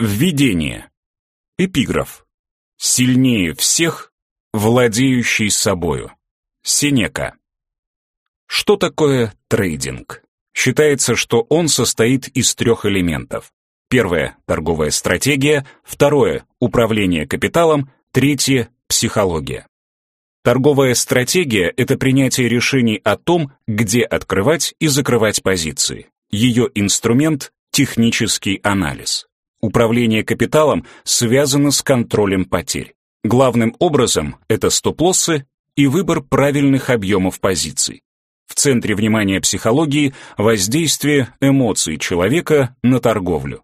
Введение. Эпиграф. Сильнее всех, владеющий собою. Синека. Что такое трейдинг? Считается, что он состоит из трех элементов. Первое – торговая стратегия, второе – управление капиталом, третье – психология. Торговая стратегия – это принятие решений о том, где открывать и закрывать позиции. Ее инструмент – технический анализ. Управление капиталом связано с контролем потерь. Главным образом это стоп-лоссы и выбор правильных объемов позиций. В центре внимания психологии воздействие эмоций человека на торговлю.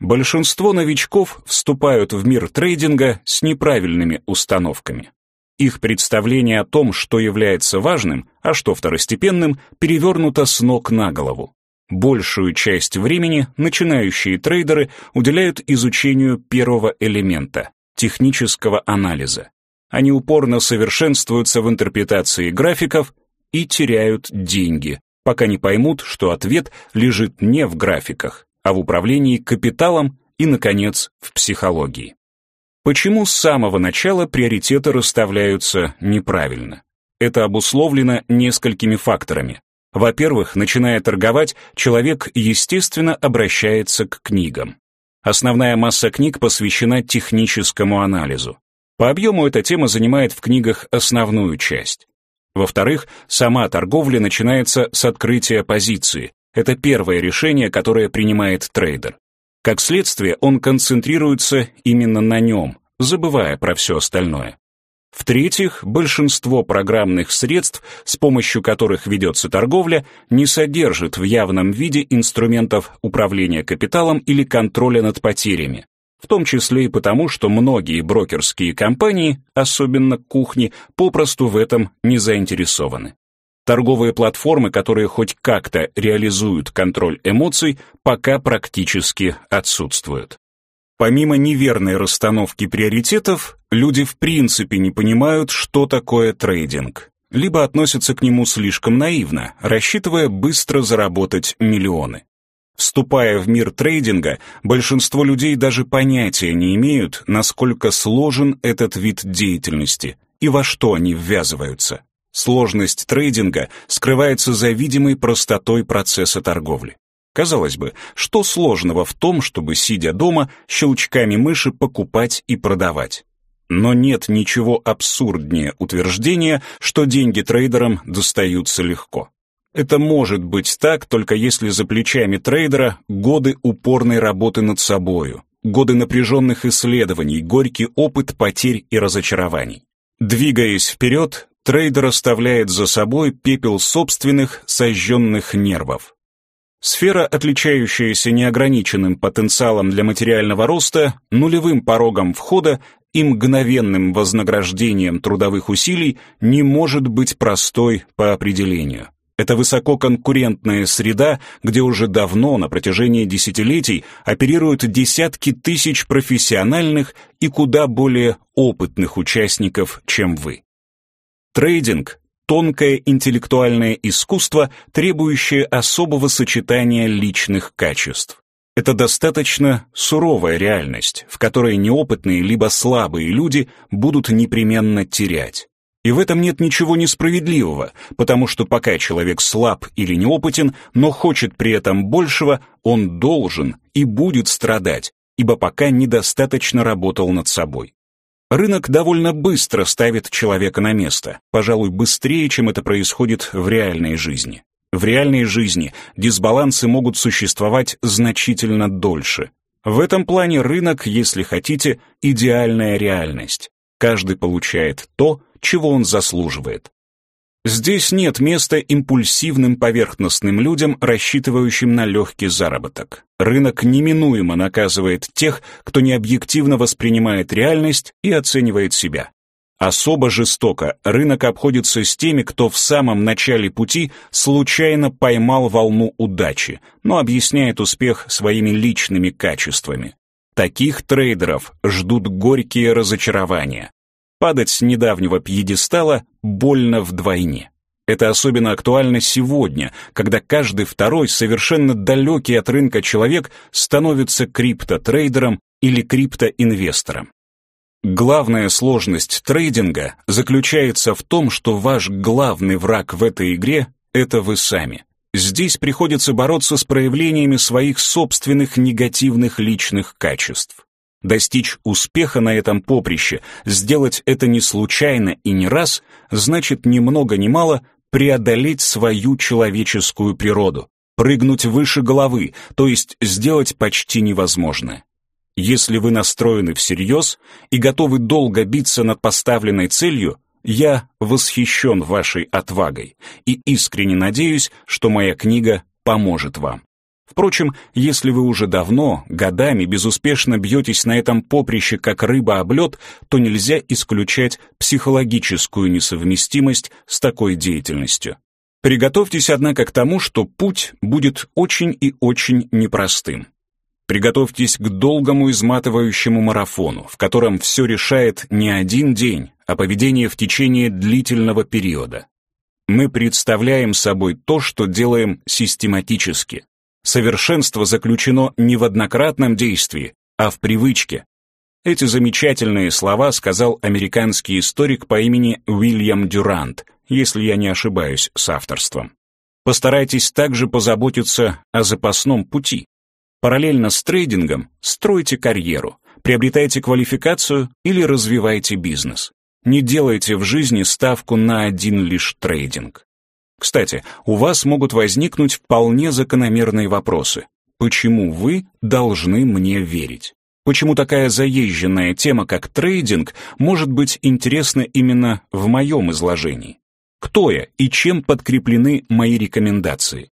Большинство новичков вступают в мир трейдинга с неправильными установками. Их представление о том, что является важным, а что второстепенным, перевернуто с ног на голову. Большую часть времени начинающие трейдеры уделяют изучению первого элемента — технического анализа. Они упорно совершенствуются в интерпретации графиков и теряют деньги, пока не поймут, что ответ лежит не в графиках, а в управлении капиталом и, наконец, в психологии. Почему с самого начала приоритеты расставляются неправильно? Это обусловлено несколькими факторами. Во-первых, начиная торговать, человек, естественно, обращается к книгам. Основная масса книг посвящена техническому анализу. По объему эта тема занимает в книгах основную часть. Во-вторых, сама торговля начинается с открытия позиции. Это первое решение, которое принимает трейдер. Как следствие, он концентрируется именно на нем, забывая про все остальное. В-третьих, большинство программных средств, с помощью которых ведется торговля, не содержит в явном виде инструментов управления капиталом или контроля над потерями в том числе и потому, что многие брокерские компании, особенно кухни, попросту в этом не заинтересованы. Торговые платформы, которые хоть как-то реализуют контроль эмоций, пока практически отсутствуют. Помимо неверной расстановки приоритетов, люди в принципе не понимают, что такое трейдинг, либо относятся к нему слишком наивно, рассчитывая быстро заработать миллионы. Вступая в мир трейдинга, большинство людей даже понятия не имеют, насколько сложен этот вид деятельности и во что они ввязываются. Сложность трейдинга скрывается за видимой простотой процесса торговли. Казалось бы, что сложного в том, чтобы, сидя дома, щелчками мыши покупать и продавать? Но нет ничего абсурднее утверждения, что деньги трейдерам достаются легко. Это может быть так, только если за плечами трейдера годы упорной работы над собою, годы напряженных исследований, горький опыт потерь и разочарований. Двигаясь вперед, трейдер оставляет за собой пепел собственных сожженных нервов. Сфера, отличающаяся неограниченным потенциалом для материального роста, нулевым порогом входа и мгновенным вознаграждением трудовых усилий, не может быть простой по определению. Это высококонкурентная среда, где уже давно, на протяжении десятилетий, оперируют десятки тысяч профессиональных и куда более опытных участников, чем вы. Трейдинг — тонкое интеллектуальное искусство, требующее особого сочетания личных качеств. Это достаточно суровая реальность, в которой неопытные либо слабые люди будут непременно терять. И в этом нет ничего несправедливого, потому что пока человек слаб или неопытен, но хочет при этом большего, он должен и будет страдать, ибо пока недостаточно работал над собой. Рынок довольно быстро ставит человека на место, пожалуй, быстрее, чем это происходит в реальной жизни. В реальной жизни дисбалансы могут существовать значительно дольше. В этом плане рынок, если хотите, идеальная реальность. Каждый получает то, чего он заслуживает. Здесь нет места импульсивным поверхностным людям, рассчитывающим на легкий заработок. Рынок неминуемо наказывает тех, кто необъективно воспринимает реальность и оценивает себя. Особо жестоко рынок обходится с теми, кто в самом начале пути случайно поймал волну удачи, но объясняет успех своими личными качествами. Таких трейдеров ждут горькие разочарования. Падать с недавнего пьедестала больно вдвойне. Это особенно актуально сегодня, когда каждый второй совершенно далекий от рынка человек становится криптотрейдером или криптоинвестором. Главная сложность трейдинга заключается в том, что ваш главный враг в этой игре — это вы сами. Здесь приходится бороться с проявлениями своих собственных негативных личных качеств. Достичь успеха на этом поприще, сделать это не случайно и не раз, значит ни много ни мало преодолеть свою человеческую природу, прыгнуть выше головы, то есть сделать почти невозможное. Если вы настроены всерьез и готовы долго биться над поставленной целью, я восхищен вашей отвагой и искренне надеюсь, что моя книга поможет вам. Впрочем, если вы уже давно, годами безуспешно бьетесь на этом поприще как рыба об лед, то нельзя исключать психологическую несовместимость с такой деятельностью. Приготовьтесь, однако, к тому, что путь будет очень и очень непростым. Приготовьтесь к долгому изматывающему марафону, в котором все решает не один день, а поведение в течение длительного периода. Мы представляем собой то, что делаем систематически. Совершенство заключено не в однократном действии, а в привычке. Эти замечательные слова сказал американский историк по имени Уильям Дюрант, если я не ошибаюсь с авторством. Постарайтесь также позаботиться о запасном пути. Параллельно с трейдингом стройте карьеру, приобретайте квалификацию или развивайте бизнес. Не делайте в жизни ставку на один лишь трейдинг. Кстати, у вас могут возникнуть вполне закономерные вопросы. Почему вы должны мне верить? Почему такая заезженная тема, как трейдинг, может быть интересна именно в моем изложении? Кто я и чем подкреплены мои рекомендации?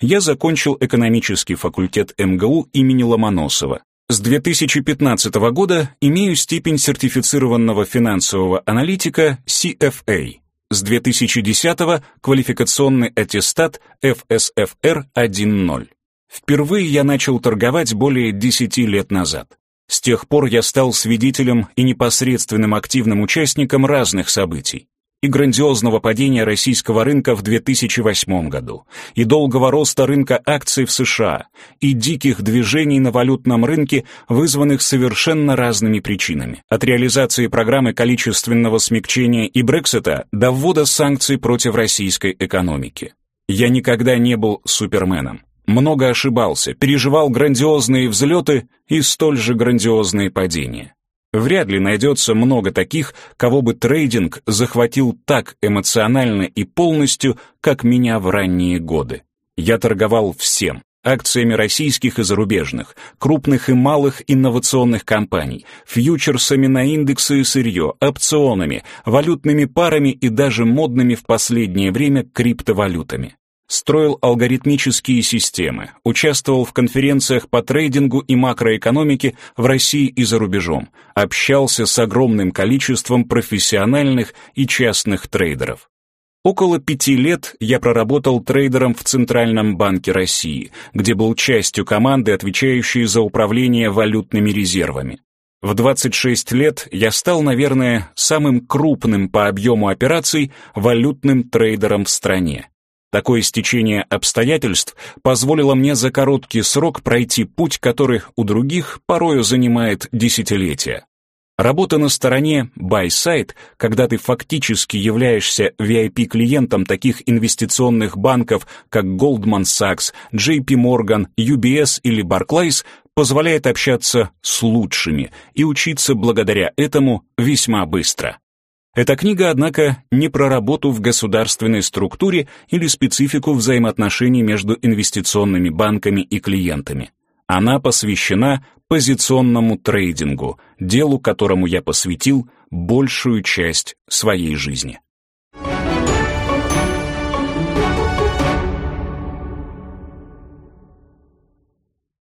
Я закончил экономический факультет МГУ имени Ломоносова. С 2015 года имею степень сертифицированного финансового аналитика CFA. С 2010 квалификационный аттестат FSFR 1.0. Впервые я начал торговать более 10 лет назад. С тех пор я стал свидетелем и непосредственным активным участником разных событий и грандиозного падения российского рынка в 2008 году, и долгого роста рынка акций в США, и диких движений на валютном рынке, вызванных совершенно разными причинами, от реализации программы количественного смягчения и Брексита до ввода санкций против российской экономики. Я никогда не был суперменом. Много ошибался, переживал грандиозные взлеты и столь же грандиозные падения. Вряд ли найдется много таких, кого бы трейдинг захватил так эмоционально и полностью, как меня в ранние годы. Я торговал всем, акциями российских и зарубежных, крупных и малых инновационных компаний, фьючерсами на индексы и сырье, опционами, валютными парами и даже модными в последнее время криптовалютами строил алгоритмические системы, участвовал в конференциях по трейдингу и макроэкономике в России и за рубежом, общался с огромным количеством профессиональных и частных трейдеров. Около пяти лет я проработал трейдером в Центральном банке России, где был частью команды, отвечающей за управление валютными резервами. В 26 лет я стал, наверное, самым крупным по объему операций валютным трейдером в стране. Такое стечение обстоятельств позволило мне за короткий срок пройти путь, который у других порою занимает десятилетия. Работа на стороне buy-side, когда ты фактически являешься VIP-клиентом таких инвестиционных банков, как Goldman Sachs, JP Morgan, UBS или Barclays, позволяет общаться с лучшими и учиться благодаря этому весьма быстро. Эта книга, однако, не про работу в государственной структуре или специфику взаимоотношений между инвестиционными банками и клиентами. Она посвящена позиционному трейдингу, делу которому я посвятил большую часть своей жизни.